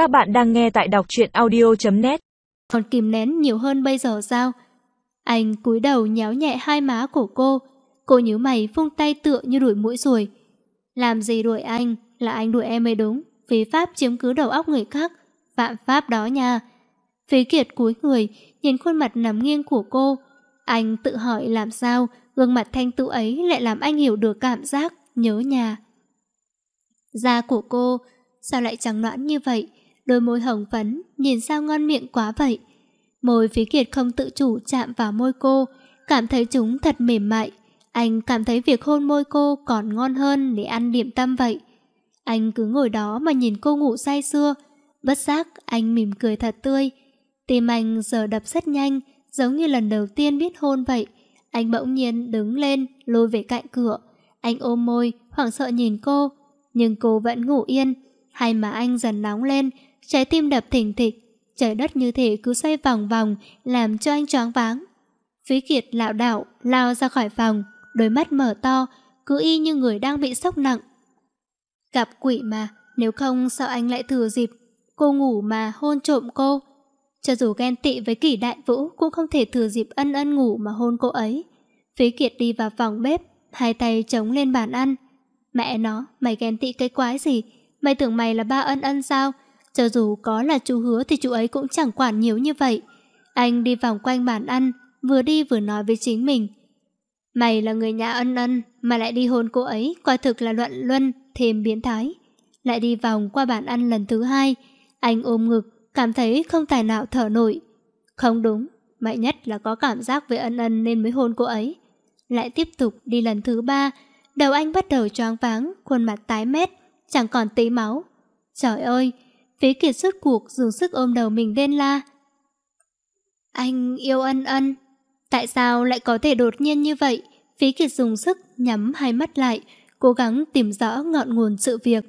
Các bạn đang nghe tại đọc truyện audio.net Còn kìm nén nhiều hơn bây giờ sao? Anh cúi đầu nhéo nhẹ hai má của cô. Cô nhíu mày phung tay tựa như đuổi mũi rồi. Làm gì đuổi anh? Là anh đuổi em mới đúng. Phí pháp chiếm cứ đầu óc người khác. Phạm pháp đó nha. Phí kiệt cúi người, nhìn khuôn mặt nằm nghiêng của cô. Anh tự hỏi làm sao gương mặt thanh tú ấy lại làm anh hiểu được cảm giác nhớ nhà. Da của cô sao lại trắng nõn như vậy? Đôi môi hồng phấn, nhìn sao ngon miệng quá vậy. Môi phí kiệt không tự chủ chạm vào môi cô, cảm thấy chúng thật mềm mại. Anh cảm thấy việc hôn môi cô còn ngon hơn để ăn điểm tâm vậy. Anh cứ ngồi đó mà nhìn cô ngủ say sưa. Bất giác, anh mỉm cười thật tươi. Tim anh giờ đập rất nhanh, giống như lần đầu tiên biết hôn vậy. Anh bỗng nhiên đứng lên, lôi về cạnh cửa. Anh ôm môi, hoảng sợ nhìn cô. Nhưng cô vẫn ngủ yên. Hai má anh dần nóng lên, trái tim đập thình thịch. Trời đất như thể cứ xoay vòng vòng, làm cho anh choáng váng. Phí Kiệt lạo đảo, lao ra khỏi phòng, đôi mắt mở to, cứ y như người đang bị sốc nặng. Gặp quỷ mà, nếu không sao anh lại thừa dịp. Cô ngủ mà hôn trộm cô. Cho dù ghen tị với kỷ đại vũ cũng không thể thừa dịp ân ân ngủ mà hôn cô ấy. Phí Kiệt đi vào phòng bếp, hai tay chống lên bàn ăn. Mẹ nó, mày ghen tị cái quái gì? Mày tưởng mày là ba ân ân sao? Cho dù có là chú hứa thì chú ấy cũng chẳng quản nhiều như vậy. Anh đi vòng quanh bàn ăn, vừa đi vừa nói với chính mình. Mày là người nhà ân ân mà lại đi hôn cô ấy, quả thực là luận luân, thêm biến thái. Lại đi vòng qua bàn ăn lần thứ hai, anh ôm ngực, cảm thấy không tài nào thở nổi. Không đúng, mạnh nhất là có cảm giác với ân ân nên mới hôn cô ấy. Lại tiếp tục đi lần thứ ba, đầu anh bắt đầu choáng váng, khuôn mặt tái mét, chẳng còn tí máu. Trời ơi, phí kiệt suốt cuộc dùng sức ôm đầu mình lên la. Anh yêu ân ân. Tại sao lại có thể đột nhiên như vậy? Phí kiệt dùng sức nhắm hai mắt lại, cố gắng tìm rõ ngọn nguồn sự việc.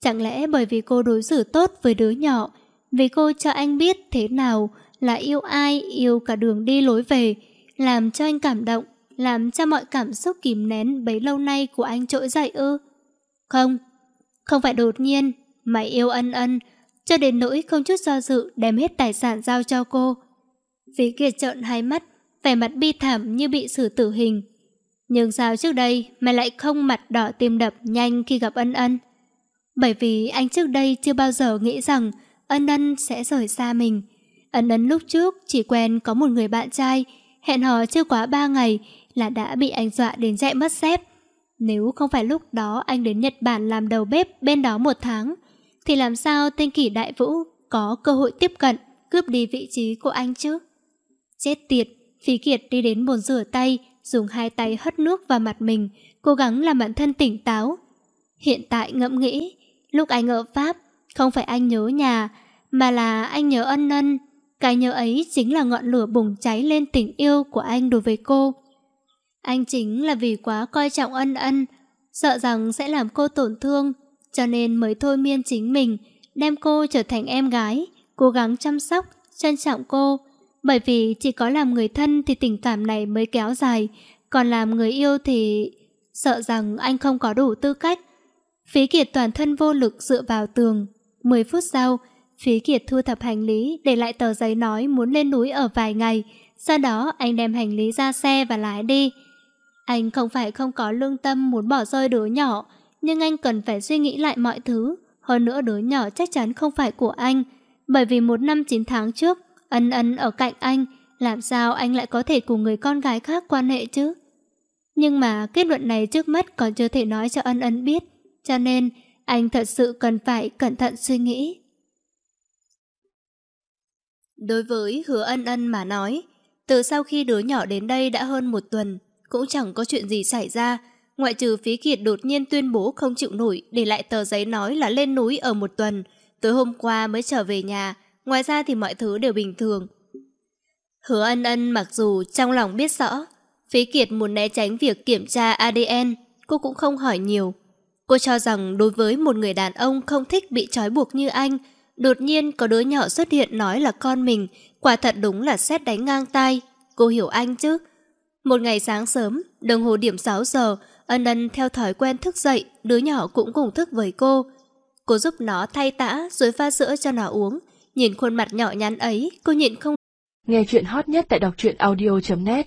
Chẳng lẽ bởi vì cô đối xử tốt với đứa nhỏ, vì cô cho anh biết thế nào là yêu ai, yêu cả đường đi lối về, làm cho anh cảm động, làm cho mọi cảm xúc kìm nén bấy lâu nay của anh trỗi dậy ư? Không, không phải đột nhiên, mày yêu ân ân, cho đến nỗi không chút do dự đem hết tài sản giao cho cô. Phí Kiệt trợn hai mắt, vẻ mặt bi thảm như bị xử tử hình. Nhưng sao trước đây mày lại không mặt đỏ tim đập nhanh khi gặp ân ân? Bởi vì anh trước đây chưa bao giờ nghĩ rằng ân ân sẽ rời xa mình. Ân ân lúc trước chỉ quen có một người bạn trai, hẹn hò chưa quá ba ngày là đã bị anh dọa đến chạy mất xếp. Nếu không phải lúc đó anh đến Nhật Bản làm đầu bếp bên đó một tháng, thì làm sao tên kỷ đại vũ có cơ hội tiếp cận, cướp đi vị trí của anh chứ? Chết tiệt, Phí Kiệt đi đến bồn rửa tay, dùng hai tay hất nước vào mặt mình, cố gắng làm bản thân tỉnh táo. Hiện tại ngẫm nghĩ, lúc anh ở Pháp, không phải anh nhớ nhà, mà là anh nhớ ân ân. Cái nhớ ấy chính là ngọn lửa bùng cháy lên tình yêu của anh đối với cô. Anh chính là vì quá coi trọng ân ân, sợ rằng sẽ làm cô tổn thương, cho nên mới thôi miên chính mình, đem cô trở thành em gái, cố gắng chăm sóc, trân trọng cô. Bởi vì chỉ có làm người thân thì tình cảm này mới kéo dài, còn làm người yêu thì... Sợ rằng anh không có đủ tư cách. Phí Kiệt toàn thân vô lực dựa vào tường. 10 phút sau, Phí Kiệt thu thập hành lý để lại tờ giấy nói muốn lên núi ở vài ngày. Sau đó anh đem hành lý ra xe và lái đi. Anh không phải không có lương tâm muốn bỏ rơi đứa nhỏ, nhưng anh cần phải suy nghĩ lại mọi thứ. Hơn nữa đứa nhỏ chắc chắn không phải của anh, bởi vì một năm 9 tháng trước, ân ân ở cạnh anh, làm sao anh lại có thể cùng người con gái khác quan hệ chứ? Nhưng mà kết luận này trước mắt còn chưa thể nói cho ân ân biết, cho nên anh thật sự cần phải cẩn thận suy nghĩ. Đối với hứa ân ân mà nói, từ sau khi đứa nhỏ đến đây đã hơn một tuần, cũng chẳng có chuyện gì xảy ra, ngoại trừ phí kiệt đột nhiên tuyên bố không chịu nổi để lại tờ giấy nói là lên núi ở một tuần, tối hôm qua mới trở về nhà, ngoài ra thì mọi thứ đều bình thường. Hứa ân ân mặc dù trong lòng biết rõ, phí kiệt muốn né tránh việc kiểm tra ADN, cô cũng không hỏi nhiều. Cô cho rằng đối với một người đàn ông không thích bị trói buộc như anh, đột nhiên có đứa nhỏ xuất hiện nói là con mình, quả thật đúng là xét đánh ngang tay Cô hiểu anh chứ? Một ngày sáng sớm, đồng hồ điểm 6 giờ, ân ân theo thói quen thức dậy, đứa nhỏ cũng cùng thức với cô. Cô giúp nó thay tã rồi pha sữa cho nó uống. Nhìn khuôn mặt nhỏ nhắn ấy, cô nhịn không. Nghe chuyện hot nhất tại đọc truyện audio.net